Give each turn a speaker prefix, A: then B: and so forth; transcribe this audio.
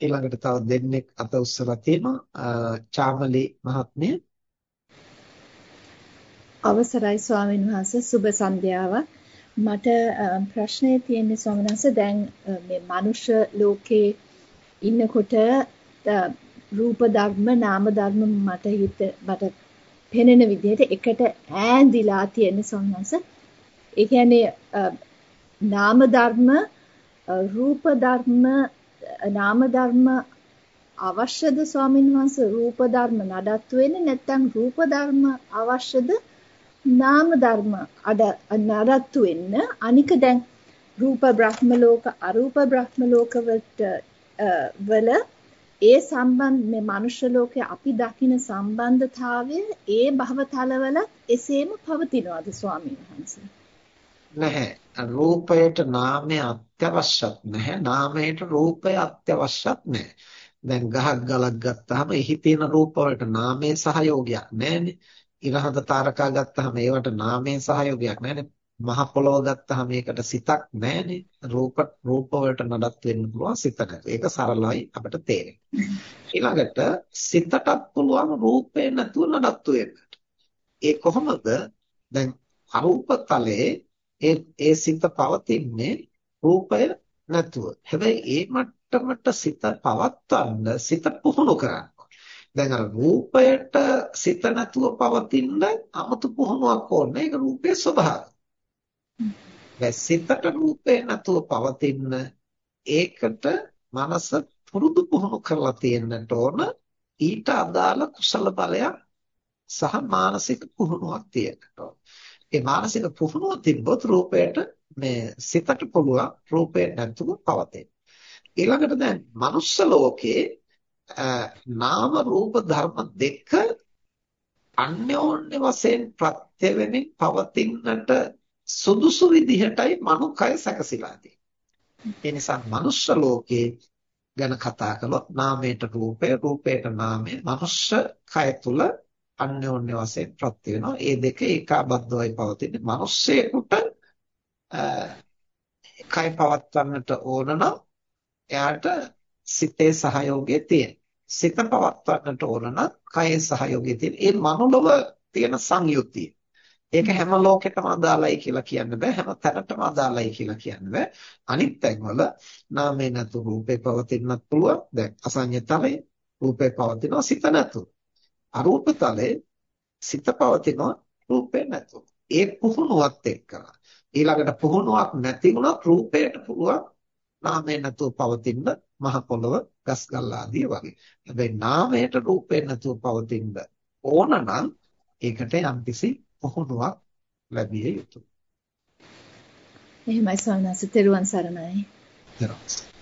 A: ඊළඟට තව දෙන්නෙක් අත උස්සලා තියෙනවා චාමලි මහත්මිය.
B: අවසරයි ස්වාමීන් වහන්සේ සුබ සන්ධ්‍යාවක්. මට ප්‍රශ්නය තියෙන්නේ ස්වාමීන් වහන්සේ දැන් මේ මනුෂ්‍ය ලෝකේ ඉන්නකොට රූප ධර්ම නාම ධර්ම මට හිත මට පෙනෙන විදිහට එකට ඈඳිලා තියෙන ස්වාමීන් වහන්සේ. ඒ කියන්නේ නාම ධර්ම රූප ධර්ම නාම ධර්ම අවශ්‍යද ස්වාමීන් වහන්සේ? රූප ධර්ම නඩත්තු වෙන්නේ නැත්නම් රූප ධර්ම අවශ්‍යද? නාම ධර්ම අඩ නඩත්තු වෙන්න. අනික දැන් රූප බ්‍රහ්ම ලෝක අරූප බ්‍රහ්ම ලෝක වල ඒ සම්බන්ධ මේ මනුෂ්‍ය ලෝකයේ අපි දකින සම්බන්ධතාවය ඒ භවතලවල එසේම පවතිනවාද ස්වාමීන් වහන්සේ?
A: නැහැ. රූපයට නාමය අත්‍යවශ්‍යත් නැහැ. නාමයට රූපය අත්‍යවශ්‍යත් නැහැ. දැන් ගහක් ගලක් ගත්තාම එහි තියෙන රූප වලට නාමයේ සහයෝගයක් නැහැනේ. ඉරහඳ තාරකා ගත්තාම ඒවට නාමයේ සහයෝගයක් නැහැනේ. මහ පොළොව ගත්තාම ඒකට සිතක් නැහැනේ. රූප රූප වලට නඩත් වෙන්න පුළුවන් සිතකට ඒක සරලයි අපිට තේරෙන්නේ. ඊළඟට සිතටත් පුළුවන් රූපේ නැතුව නඩත්තු වෙන්නට. ඒ කොහොමද? දැන් අරූප තලයේ ඒ ඒ සිත පවතින්නේ රූපය නැතුව. හැබැයි ඒ මට්ටමට සිත පවත්වන්න සිත පුහුණු කරන්න. දැන් අර රූපයට සිත නැතුව පවතින 아무තු පුහුණුවක් ඕනේ. ඒක රූපයේ ස්වභාවය. දැන් සිතට රූපේ නැතුව පවතින ඒකට මනස පුරුදු පුහුණු කරලා තියෙන්නට ඕන ඊට අදාළ කුසල බලයක් සහ මානසික පුහුණුවක් තියෙන්නට ඕන. ඒ මානසික පුහුණුව තිබ්බොත් රූපයට මේ සිතට පුළුවන් රූපේ නැතුව පවතින. ඊළඟට දැන් මනුස්ස ලෝකේ නාම රූප ධර්ම දෙක අන්‍යෝන්‍ය වශයෙන් ප්‍රත්‍ය වෙමින් පවතින්නට සුදුසු විදිහටයි මනුකය සැකසීලා තියෙන්නේ. ඒ නිසා මනුස්ස ලෝකේ ගැන කතා කළොත් නාමයට රූපය රූපයට නාමය මනුෂ්‍ය කය තුල අන්‍යෝන්‍ය වශයෙන් ප්‍රත්‍ය වෙනවා. ඒ දෙක ඒකාබද්ධවයි පවතින්නේ. මිනිස්සෙකුට කය පවත්වන්නට ඕන නම් එයාට සිතේ සහයෝගය තියෙන. සිත පවත්වන්නට ඕන නම් කයේ සහයෝගය තියෙන. ඒ මනුලව තියෙන සංයුතිය. ඒක හැම ලෝකෙටම අදාළයි කියලා කියන්න බෑ හැම තැනටම අදාළයි කියලා කියන්න බෑ අනිත් තැන්වල නාමේ නැතු රූපේ පවතින්නත් පුළුවන් දැන් අසඤ්ඤතලේ රූපේ පවතිනවා සිත නැතු අරූප තලයේ සිත පවතිනවා රූපේ නැතුව. ඒ පුහුණුවත් එක්කලා ඊළඟට පුහුණුවක් නැති වුණොත් රූපයට පුළුවන් නාමයෙන් නැතුව පවතින මහ පොළව ගස්ගල් ආදී වගේ. හැබැයි නාමයට රූපයෙන් නැතුව පවතින ඕන නම් ඒකට යම්කිසි පුහුණුවක් ලැබිය යුතුයි.
B: එහෙමයි සවනස තෙරුවන් සරණයි.
A: තෙරුවන් සරණයි.